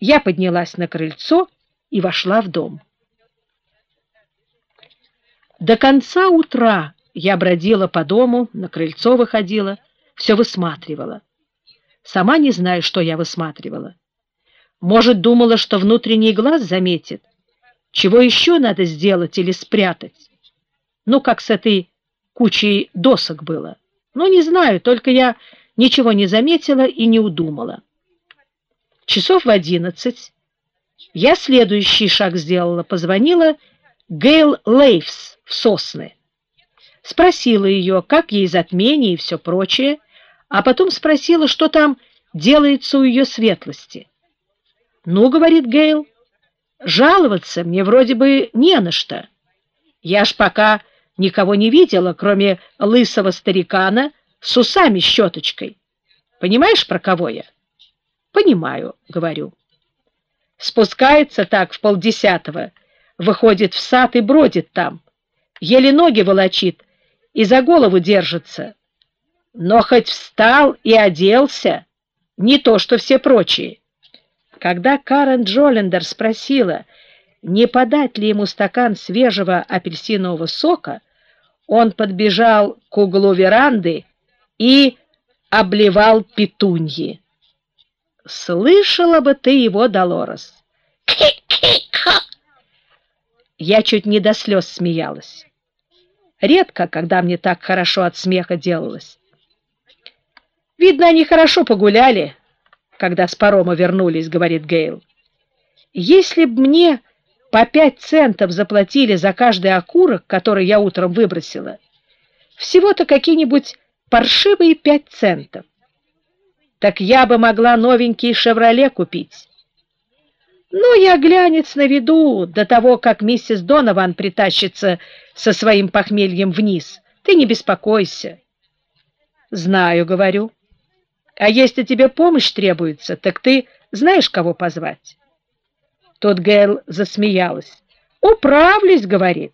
Я поднялась на крыльцо и вошла в дом. До конца утра я бродила по дому, на крыльцо выходила, все высматривала. Сама не знаю, что я высматривала. Может, думала, что внутренний глаз заметит. Чего еще надо сделать или спрятать? Ну, как с этой кучей досок было. Ну, не знаю, только я ничего не заметила и не удумала. Часов в одиннадцать я следующий шаг сделала, позвонила Гейл Лейвс в Сосны. Спросила ее, как ей затмение и все прочее, а потом спросила, что там делается у ее светлости. «Ну, — говорит Гейл, — жаловаться мне вроде бы не на что. Я ж пока никого не видела, кроме лысого старикана с усами-щеточкой. Понимаешь, про кого я?» «Понимаю», — говорю. Спускается так в полдесятого, выходит в сад и бродит там, еле ноги волочит и за голову держится. Но хоть встал и оделся, не то что все прочие. Когда Карен Джолендер спросила, не подать ли ему стакан свежего апельсинового сока, он подбежал к углу веранды и обливал петуньи. Слышала бы ты его, Долорес. Я чуть не до слез смеялась. Редко, когда мне так хорошо от смеха делалось. Видно, они хорошо погуляли, когда с парома вернулись, говорит Гейл. Если б мне по пять центов заплатили за каждый окурок, который я утром выбросила, всего-то какие-нибудь паршивые пять центов так я бы могла новенький «Шевроле» купить. Ну, я глянец на виду до того, как миссис Донован притащится со своим похмельем вниз. Ты не беспокойся. Знаю, говорю. А если тебе помощь требуется, так ты знаешь, кого позвать? Тот Гейл засмеялась. «Управлюсь», — говорит.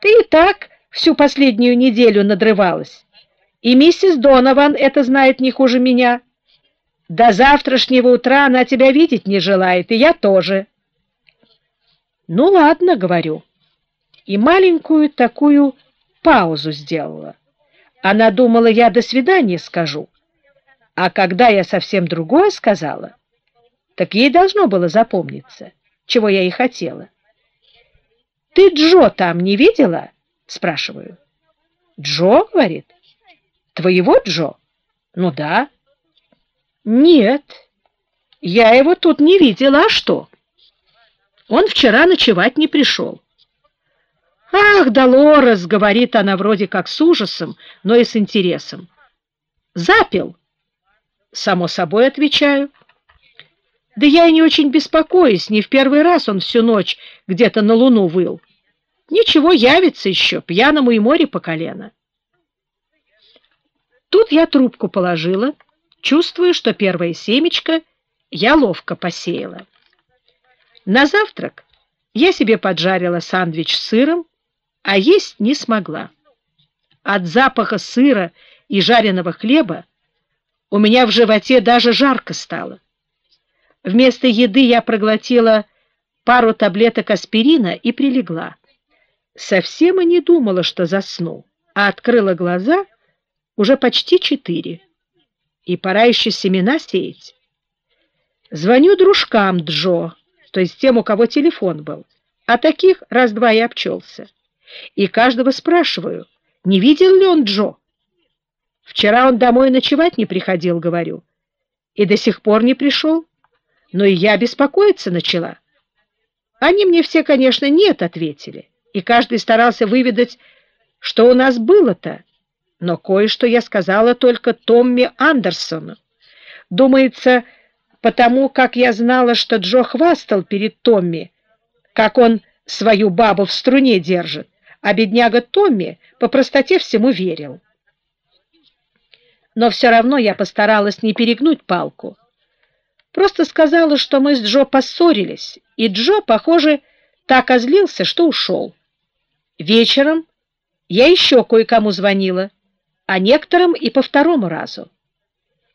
«Ты и так всю последнюю неделю надрывалась. И миссис Донован это знает не хуже меня». До завтрашнего утра она тебя видеть не желает, и я тоже. Ну, ладно, говорю. И маленькую такую паузу сделала. Она думала, я до свидания скажу. А когда я совсем другое сказала, так ей должно было запомниться, чего я и хотела. «Ты Джо там не видела?» — спрашиваю. «Джо?» — говорит. «Твоего Джо?» «Ну да». Нет, я его тут не видела, а что? Он вчера ночевать не пришел. «Ах, Долорес!» — говорит она вроде как с ужасом, но и с интересом. «Запил?» «Само собой, отвечаю». «Да я и не очень беспокоюсь, не в первый раз он всю ночь где-то на луну выл. Ничего, явится еще, пьяному и море по колено». Тут я трубку положила, — чувствуя, что первое семечко я ловко посеяла. На завтрак я себе поджарила сандвич с сыром, а есть не смогла. От запаха сыра и жареного хлеба у меня в животе даже жарко стало. Вместо еды я проглотила пару таблеток аспирина и прилегла. Совсем и не думала, что засну, а открыла глаза уже почти четыре и пора еще семена сеять. Звоню дружкам Джо, то есть тем, у кого телефон был, а таких раз-два и обчелся. И каждого спрашиваю, не видел ли он Джо. Вчера он домой ночевать не приходил, говорю, и до сих пор не пришел, но и я беспокоиться начала. Они мне все, конечно, нет, ответили, и каждый старался выведать, что у нас было-то, но кое-что я сказала только Томми Андерсону. Думается, потому как я знала, что Джо хвастал перед Томми, как он свою бабу в струне держит, а бедняга Томми по простоте всему верил. Но все равно я постаралась не перегнуть палку. Просто сказала, что мы с Джо поссорились, и Джо, похоже, так озлился, что ушел. Вечером я еще кое-кому звонила, а некоторым и по второму разу.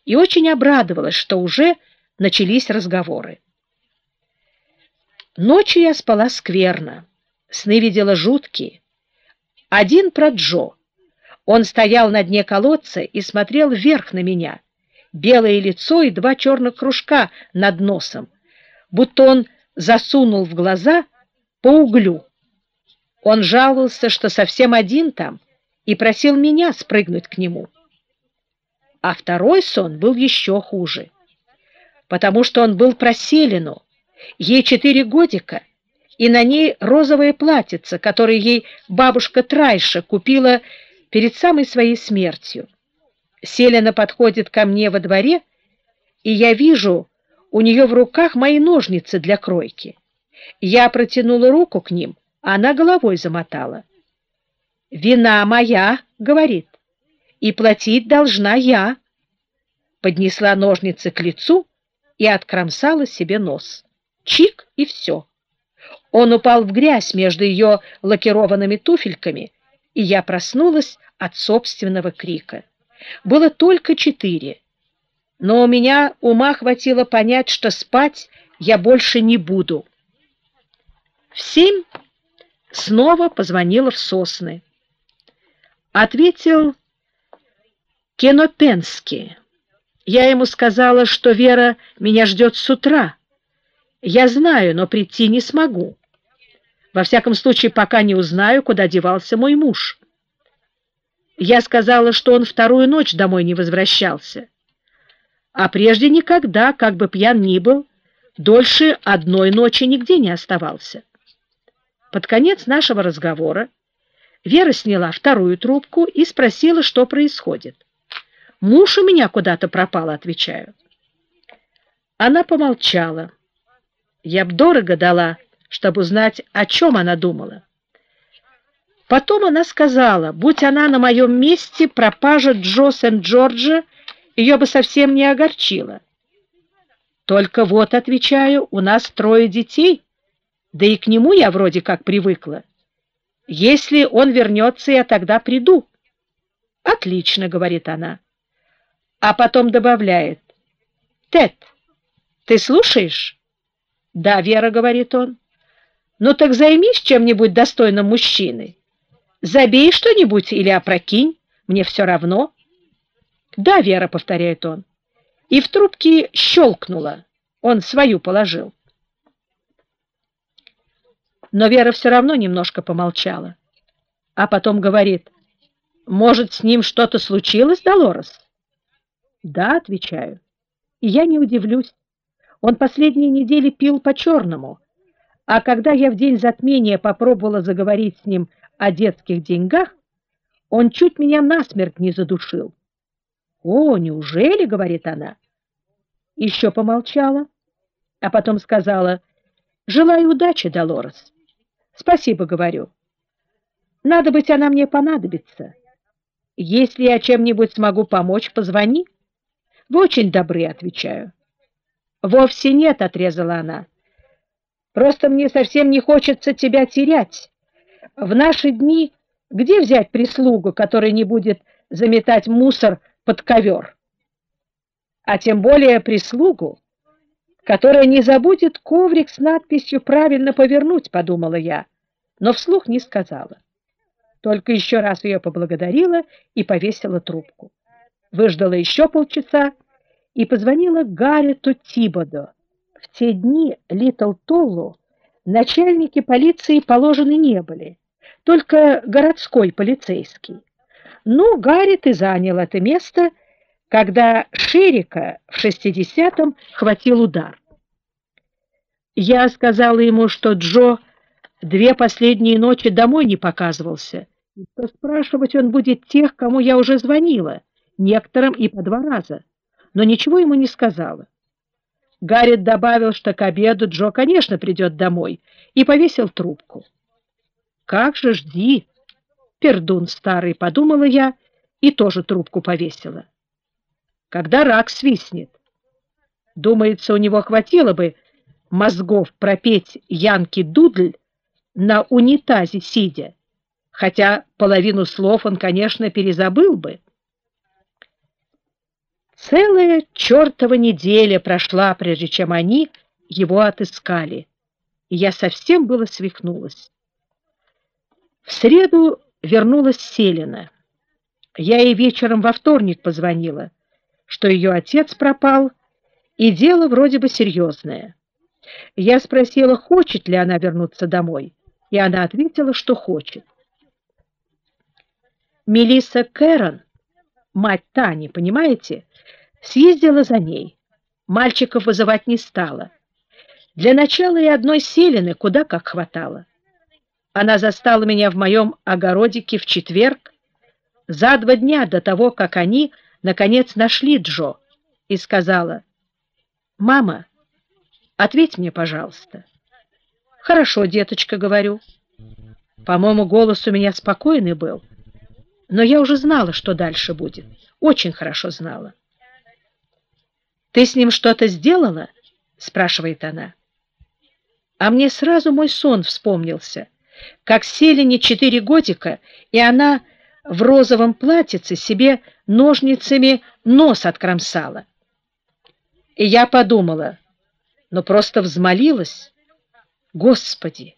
И очень обрадовалась, что уже начались разговоры. Ночью я спала скверно, сны видела жуткие. Один про Джо. Он стоял на дне колодца и смотрел вверх на меня. Белое лицо и два черных кружка над носом, будто он засунул в глаза по углю. Он жаловался, что совсем один там, и просил меня спрыгнуть к нему. А второй сон был еще хуже, потому что он был про Селину, Ей четыре годика, и на ней розовое платьице, которое ей бабушка Трайша купила перед самой своей смертью. Селена подходит ко мне во дворе, и я вижу у нее в руках мои ножницы для кройки. Я протянула руку к ним, а она головой замотала. «Вина моя», — говорит, — «и платить должна я». Поднесла ножницы к лицу и откромсала себе нос. Чик и все. Он упал в грязь между ее лакированными туфельками, и я проснулась от собственного крика. Было только четыре, но у меня ума хватило понять, что спать я больше не буду. В семь снова позвонила в сосны. Ответил Кенопенский. Я ему сказала, что Вера меня ждет с утра, я знаю, но прийти не смогу. Во всяком случае, пока не узнаю, куда девался мой муж. Я сказала, что он вторую ночь домой не возвращался. А прежде никогда, как бы пьян ни был, дольше одной ночи нигде не оставался. Под конец нашего разговора Вера сняла вторую трубку и спросила, что происходит. «Муж у меня куда-то пропал», — отвечаю. Она помолчала. Я б дорого дала, чтобы узнать, о чем она думала. Потом она сказала, будь она на моем месте, пропажа Джо Сент-Джорджа ее бы совсем не огорчила. Только вот, отвечаю, у нас трое детей, да и к нему я вроде как привыкла. Если он вернется, я тогда приду. Отлично, говорит она. А потом добавляет. Тед, ты слушаешь? «Да, Вера», — говорит он. «Ну так займись чем-нибудь достойным мужчины. Забей что-нибудь или опрокинь, мне все равно». «Да, Вера», — повторяет он. И в трубке щелкнуло. Он свою положил. Но Вера все равно немножко помолчала. А потом говорит, «Может, с ним что-то случилось, Долорес?» «Да», — отвечаю. «И я не удивлюсь. Он последние недели пил по-черному, а когда я в день затмения попробовала заговорить с ним о детских деньгах, он чуть меня насмерть не задушил. «О, неужели?» — говорит она. Еще помолчала, а потом сказала, «Желаю удачи, Долорес». «Спасибо», — говорю. «Надо быть, она мне понадобится. Если я чем-нибудь смогу помочь, позвони». «Вы очень добры», — отвечаю. «Вовсе нет», — отрезала она. «Просто мне совсем не хочется тебя терять. В наши дни где взять прислугу, которая не будет заметать мусор под ковер? А тем более прислугу, которая не забудет коврик с надписью «Правильно повернуть», — подумала я, но вслух не сказала. Только еще раз ее поблагодарила и повесила трубку. Выждала еще полчаса и позвонила Гаррету Тибодо. В те дни Литл Толлу начальники полиции положены не были, только городской полицейский. Ну, Гаррет и занял это место, когда Шерика в 60-м хватил удар. Я сказала ему, что Джо две последние ночи домой не показывался, и что спрашивать он будет тех, кому я уже звонила, некоторым и по два раза но ничего ему не сказала. Гаррет добавил, что к обеду Джо, конечно, придет домой, и повесил трубку. «Как же жди!» «Пердун старый», — подумала я, и тоже трубку повесила. «Когда рак свистнет?» Думается, у него хватило бы мозгов пропеть Янки Дудль на унитазе сидя, хотя половину слов он, конечно, перезабыл бы. Целая чертова неделя прошла, прежде чем они его отыскали. и я совсем было свихнулась. В среду вернулась Селина. Я ей вечером во вторник позвонила, что ее отец пропал, и дело вроде бы серьезное. Я спросила, хочет ли она вернуться домой, и она ответила, что хочет. Мелисса Кэрон, мать Тани, понимаете, съездила за ней. Мальчиков вызывать не стала. Для начала и одной селины куда как хватало. Она застала меня в моем огородике в четверг, за два дня до того, как они, наконец, нашли Джо, и сказала, «Мама, ответь мне, пожалуйста». «Хорошо, деточка», — говорю. По-моему, голос у меня спокойный был, но я уже знала, что дальше будет. Очень хорошо знала. «Ты с ним что-то сделала?» — спрашивает она. А мне сразу мой сон вспомнился, как Селине четыре годика, и она в розовом платьице себе ножницами нос откромсала. И я подумала, но просто взмолилась, «Господи,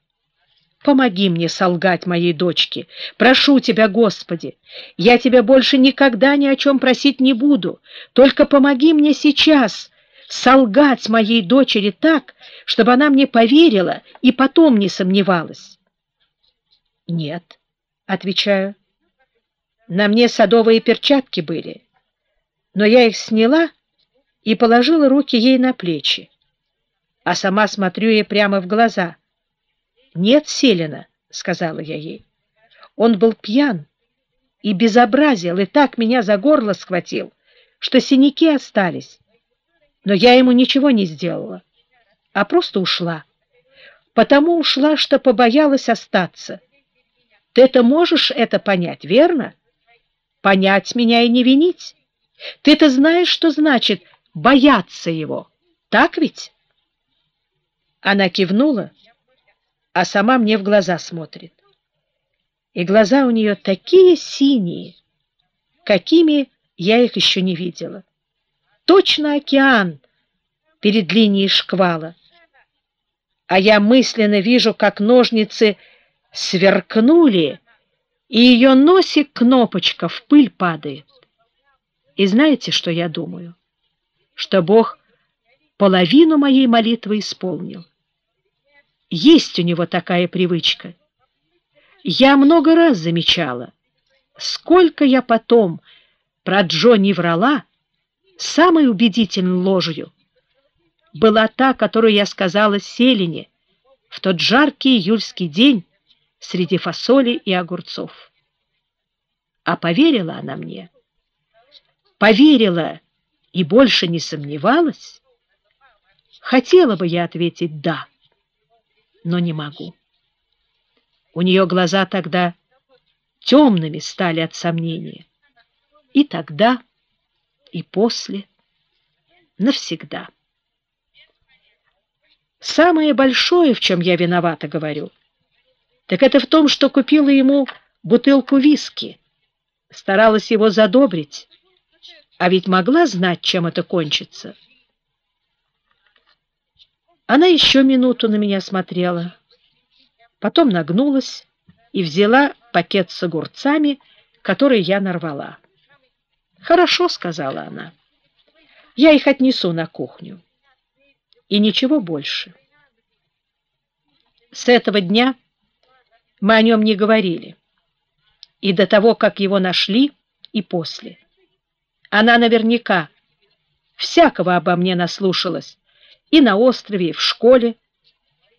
помоги мне солгать моей дочке, прошу тебя, Господи, я тебя больше никогда ни о чем просить не буду, только помоги мне сейчас» солгать моей дочери так, чтобы она мне поверила и потом не сомневалась. «Нет», — отвечаю, — «на мне садовые перчатки были, но я их сняла и положила руки ей на плечи, а сама смотрю ей прямо в глаза. «Нет, Селина», — сказала я ей, — «он был пьян и безобразил, и так меня за горло схватил, что синяки остались» но я ему ничего не сделала, а просто ушла. Потому ушла, что побоялась остаться. Ты это можешь это понять, верно? Понять меня и не винить. Ты-то знаешь, что значит бояться его, так ведь? Она кивнула, а сама мне в глаза смотрит. И глаза у нее такие синие, какими я их еще не видела точно океан перед линией шквала. А я мысленно вижу, как ножницы сверкнули, и ее носик кнопочка в пыль падает. И знаете, что я думаю? Что Бог половину моей молитвы исполнил. Есть у него такая привычка. Я много раз замечала, сколько я потом про Джо врала, Самой убедительной ложью была та, которую я сказала Селине в тот жаркий июльский день среди фасоли и огурцов. А поверила она мне? Поверила и больше не сомневалась? Хотела бы я ответить «да», но не могу. У нее глаза тогда темными стали от сомнения. И тогда и после, навсегда. Самое большое, в чем я виновата, говорю, так это в том, что купила ему бутылку виски, старалась его задобрить, а ведь могла знать, чем это кончится. Она еще минуту на меня смотрела, потом нагнулась и взяла пакет с огурцами, который я нарвала. «Хорошо», — сказала она. «Я их отнесу на кухню». И ничего больше. С этого дня мы о нем не говорили. И до того, как его нашли, и после. Она наверняка всякого обо мне наслушалась и на острове, и в школе,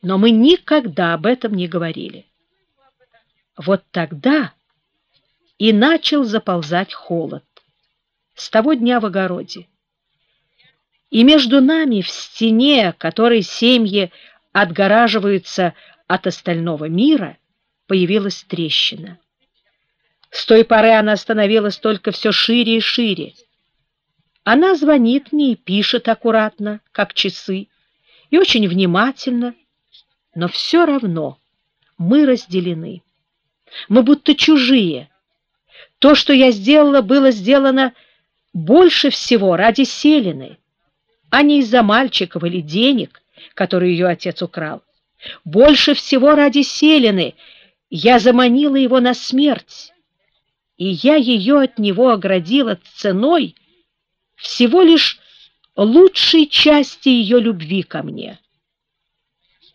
но мы никогда об этом не говорили. Вот тогда и начал заползать холод с того дня в огороде. И между нами в стене, которой семьи отгораживаются от остального мира, появилась трещина. С той поры она становилась только все шире и шире. Она звонит мне и пишет аккуратно, как часы, и очень внимательно, но все равно мы разделены. Мы будто чужие. То, что я сделала, было сделано больше всего ради Селины, а не из-за мальчиков или денег, которые ее отец украл. больше всего ради Селины я заманила его на смерть, и я ее от него оградила ценой всего лишь лучшей части ее любви ко мне.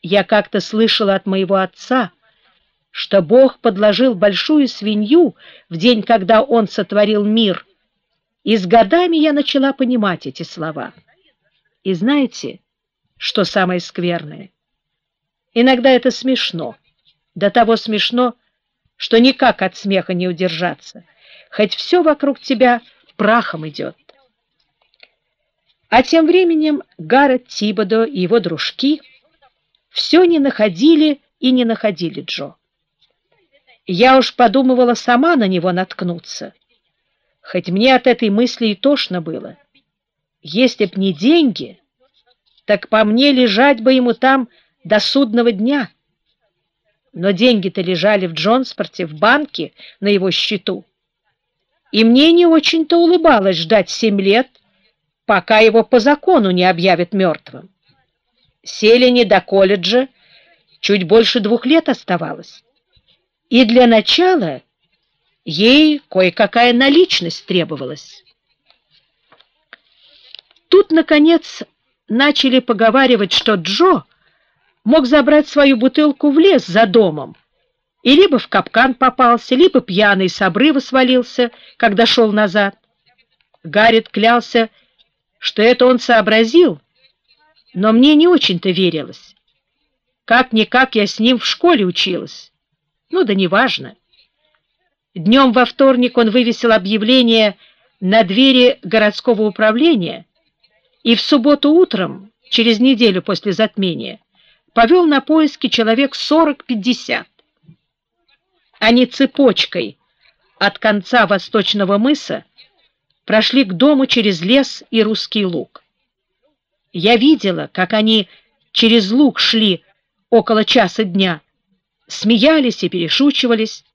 Я как-то слышала от моего отца, что Бог подложил большую свинью в день, когда Он сотворил мир, и с годами я начала понимать эти слова. И знаете, что самое скверное? Иногда это смешно, до того смешно, что никак от смеха не удержаться, хоть все вокруг тебя прахом идет. А тем временем Гаррет Тибодо и его дружки все не находили и не находили Джо. Я уж подумывала сама на него наткнуться, хоть мне от этой мысли и тошно было. Если б не деньги, так по мне лежать бы ему там до судного дня. Но деньги-то лежали в Джонспорте, в банке, на его счету. И мне не очень-то улыбалось ждать семь лет, пока его по закону не объявят мертвым. Селине до колледжа чуть больше двух лет оставалось. И для начала ей кое-какая наличность требовалась. Тут, наконец, начали поговаривать, что Джо мог забрать свою бутылку в лес за домом, и либо в капкан попался, либо пьяный с обрыва свалился, когда шел назад. Гаррет клялся, что это он сообразил, но мне не очень-то верилось. Как-никак я с ним в школе училась. Ну да неважно. Днем во вторник он вывесил объявление на двери городского управления и в субботу утром, через неделю после затмения, повел на поиски человек 40-50. Они цепочкой от конца восточного мыса прошли к дому через лес и русский луг. Я видела, как они через луг шли около часа дня, смеялись и перешучивались.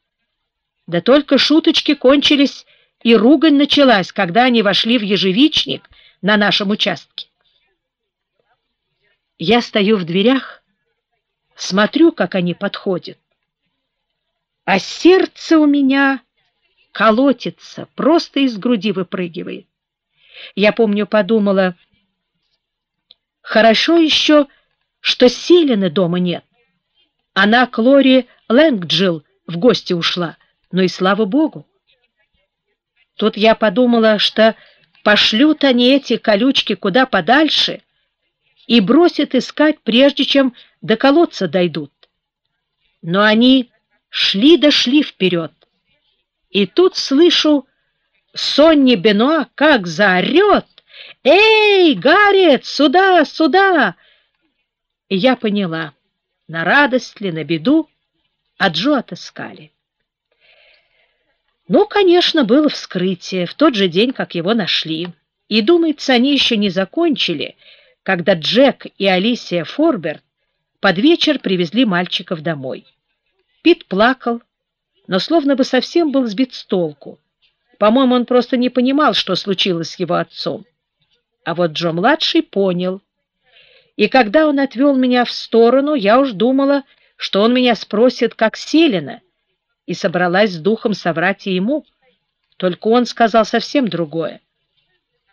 Да только шуточки кончились, и ругань началась, когда они вошли в ежевичник на нашем участке. Я стою в дверях, смотрю, как они подходят, а сердце у меня колотится, просто из груди выпрыгивает. Я помню, подумала, хорошо еще, что Селины дома нет. Она к Лори Лэнгджилл в гости ушла, но и слава богу. Тут я подумала, что пошлют они эти колючки куда подальше и бросят искать, прежде чем до колодца дойдут. Но они шли-дошли вперед, и тут слышу, Сонни Бенуа как заорет «Эй, Гарриет, сюда, сюда!» И я поняла, на радость ли, на беду, а Джо отыскали. Ну, конечно, было вскрытие в тот же день, как его нашли. И, думается, они еще не закончили, когда Джек и Алисия Форберт под вечер привезли мальчиков домой. Пит плакал, но словно бы совсем был сбит с толку. По-моему, он просто не понимал, что случилось с его отцом. А вот Джо-младший понял. И когда он отвел меня в сторону, я уж думала, что он меня спросит, как Селина, и собралась с духом соврать ему. Только он сказал совсем другое.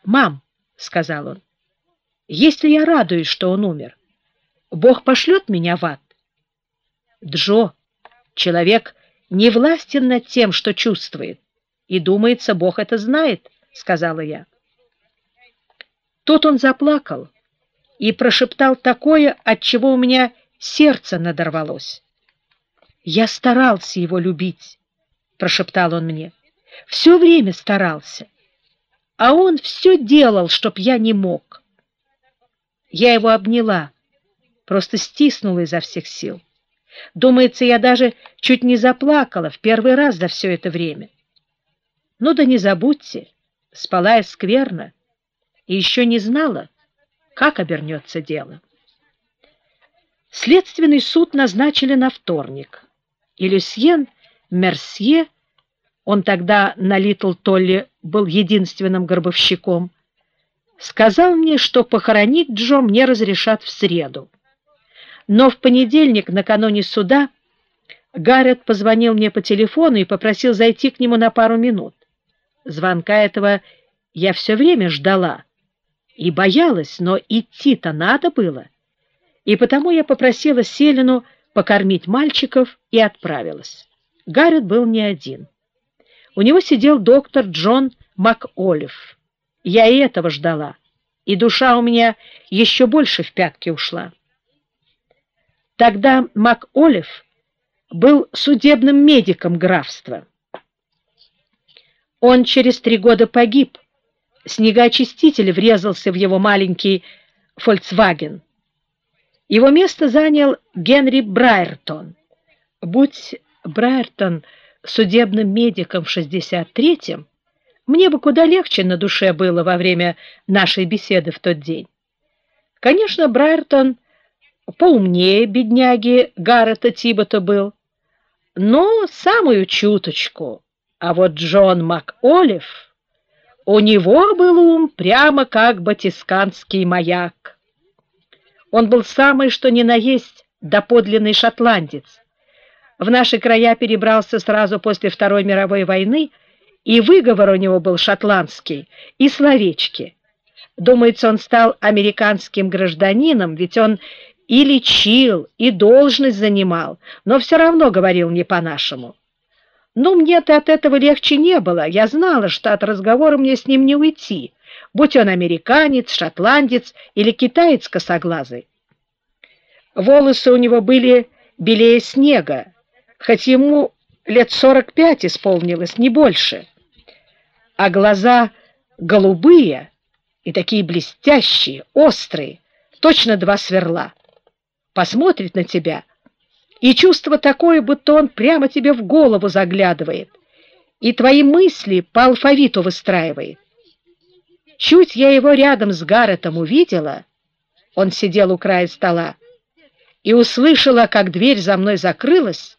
«Мам», — сказал он, — «если я радуюсь, что он умер, Бог пошлет меня в ад?» Джо, человек не властен над тем, что чувствует, и, думается, Бог это знает, — сказала я. Тут он заплакал и прошептал такое, от чего у меня сердце надорвалось. «Я старался его любить», — прошептал он мне, — «все время старался, а он все делал, чтоб я не мог». Я его обняла, просто стиснула изо всех сил. Думается, я даже чуть не заплакала в первый раз за все это время. Ну да не забудьте, спала я скверно и еще не знала, как обернется дело. Следственный суд назначили на вторник, и Люсьен Мерсье, он тогда на Литл Толли был единственным гробовщиком, сказал мне, что похоронить Джо мне разрешат в среду. Но в понедельник, накануне суда, Гаррет позвонил мне по телефону и попросил зайти к нему на пару минут. Звонка этого я все время ждала и боялась, но идти-то надо было. И потому я попросила Селину покормить мальчиков и отправилась. Гаррет был не один. У него сидел доктор Джон МакОлив. Я и этого ждала, и душа у меня еще больше в пятки ушла. Тогда МакОлив был судебным медиком графства. Он через три года погиб. Снегоочиститель врезался в его маленький «Фольксваген». Его место занял Генри Брайертон. Будь Брайертон судебным медиком в 63-м, мне бы куда легче на душе было во время нашей беседы в тот день. Конечно, Брайертон поумнее бедняги Гаррета Тибота был, но самую чуточку. А вот Джон МакОлив, у него был ум прямо как батисканский маяк. Он был самый что ни на есть доподлинный шотландец. В наши края перебрался сразу после Второй мировой войны, и выговор у него был шотландский, и словечки. Думается, он стал американским гражданином, ведь он и лечил, и должность занимал, но все равно говорил не по-нашему. Ну, мне-то от этого легче не было. Я знала, что от разговора мне с ним не уйти, будь он американец, шотландец или китаец косоглазый. Волосы у него были белее снега, хоть ему лет сорок пять исполнилось, не больше. А глаза голубые и такие блестящие, острые, точно два сверла посмотрит на тебя, и чувство такое, будто он прямо тебе в голову заглядывает, и твои мысли по алфавиту выстраивает. Чуть я его рядом с Гарретом увидела, он сидел у края стола, и услышала, как дверь за мной закрылась,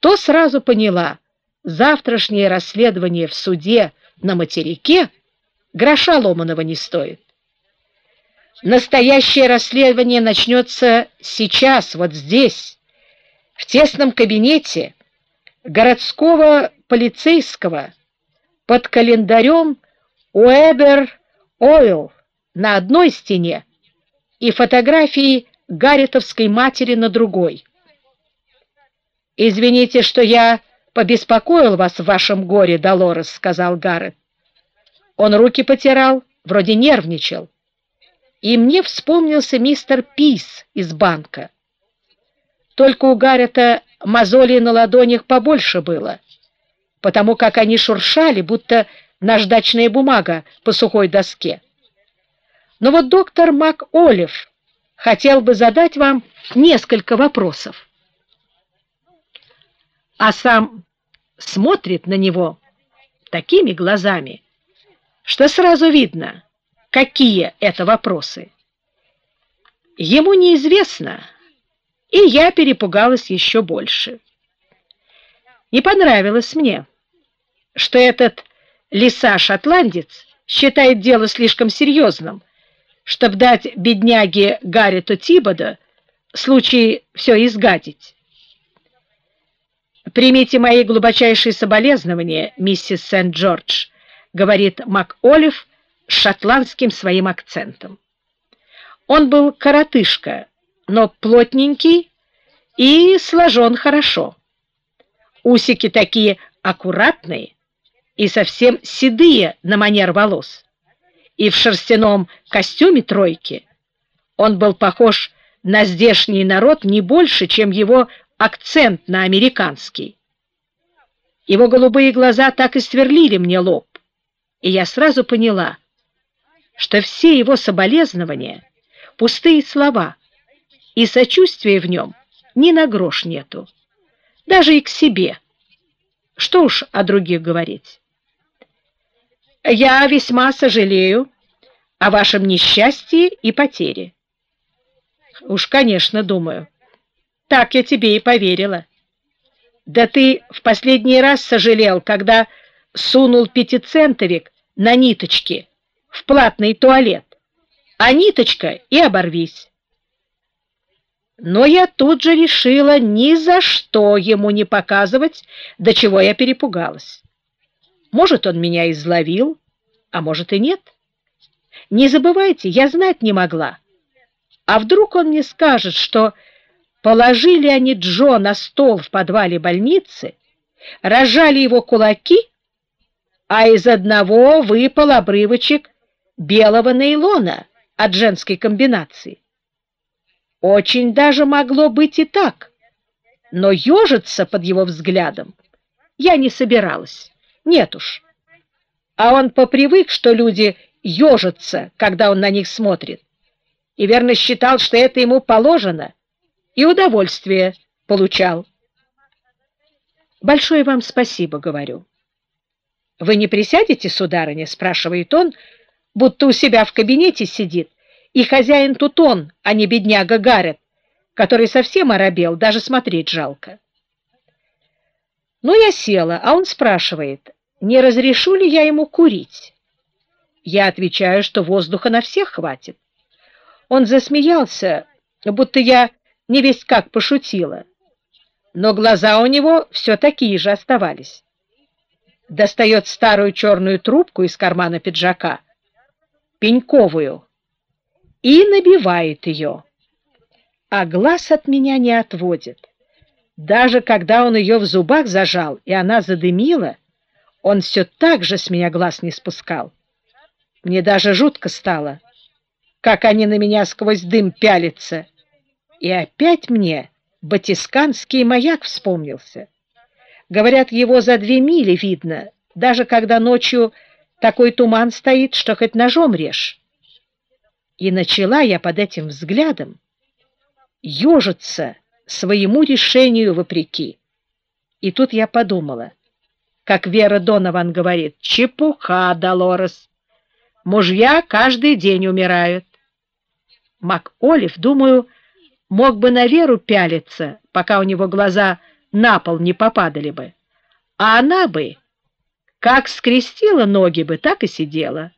то сразу поняла, завтрашнее расследование в суде на материке гроша ломаного не стоит. Настоящее расследование начнется сейчас, вот здесь, в тесном кабинете городского полицейского под календарем Уэбер Ойл на одной стене и фотографии Гарретовской матери на другой. «Извините, что я побеспокоил вас в вашем горе, Долорес», — сказал Гаррет. Он руки потирал, вроде нервничал и мне вспомнился мистер Пис из банка. Только у Гаррета мозолей на ладонях побольше было, потому как они шуршали, будто наждачная бумага по сухой доске. Но вот доктор МакОлив хотел бы задать вам несколько вопросов. А сам смотрит на него такими глазами, что сразу видно, какие это вопросы. Ему неизвестно, и я перепугалась еще больше. Не понравилось мне, что этот лиса-шотландец считает дело слишком серьезным, чтобы дать бедняге Гарриту Тибода случай все изгадить. «Примите мои глубочайшие соболезнования, миссис Сент-Джордж», — говорит МакОлив, с шотландским своим акцентом. Он был коротышка, но плотненький и сложен хорошо. Усики такие аккуратные и совсем седые на манер волос. И в шерстяном костюме тройки он был похож на здешний народ не больше, чем его акцент на американский. Его голубые глаза так и сверлили мне лоб, и я сразу поняла — что все его соболезнования — пустые слова, и сочувствия в нем ни на грош нету, даже и к себе. Что уж о других говорить. Я весьма сожалею о вашем несчастье и потере. Уж, конечно, думаю. Так я тебе и поверила. Да ты в последний раз сожалел, когда сунул пятицентовик на ниточки в платный туалет, а ниточка и оборвись. Но я тут же решила ни за что ему не показывать, до чего я перепугалась. Может, он меня изловил, а может и нет. Не забывайте, я знать не могла. А вдруг он мне скажет, что положили они Джо на стол в подвале больницы, рожали его кулаки, а из одного выпал обрывочек белого нейлона от женской комбинации. Очень даже могло быть и так, но ежиться под его взглядом я не собиралась. Нет уж. А он попривык, что люди ежатся, когда он на них смотрит, и верно считал, что это ему положено, и удовольствие получал. «Большое вам спасибо», — говорю. «Вы не присядете, сударыня?» — спрашивает он, будто у себя в кабинете сидит и хозяин тут он, а не бедняга Гаррет, который совсем оробел, даже смотреть жалко. Ну, я села, а он спрашивает, не разрешу ли я ему курить. Я отвечаю, что воздуха на всех хватит. Он засмеялся, будто я не весь как пошутила, но глаза у него все такие же оставались. Достает старую черную трубку из кармана пиджака, пеньковую, и набивает ее. А глаз от меня не отводит. Даже когда он ее в зубах зажал, и она задымила, он все так же с меня глаз не спускал. Мне даже жутко стало, как они на меня сквозь дым пялятся. И опять мне батисканский маяк вспомнился. Говорят, его за две мили видно, даже когда ночью такой туман стоит, что хоть ножом режь. И начала я под этим взглядом ежиться своему решению вопреки. И тут я подумала, как Вера Донован говорит, «Чепуха, Долорес! Мужья каждый день умирают». Мак Олив, думаю, мог бы на Веру пялиться, пока у него глаза на пол не попадали бы. А она бы, как скрестила ноги бы, так и сидела.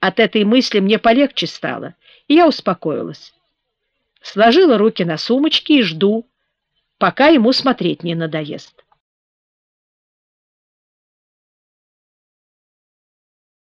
От этой мысли мне полегче стало, и я успокоилась. Сложила руки на сумочке и жду, пока ему смотреть не надоест.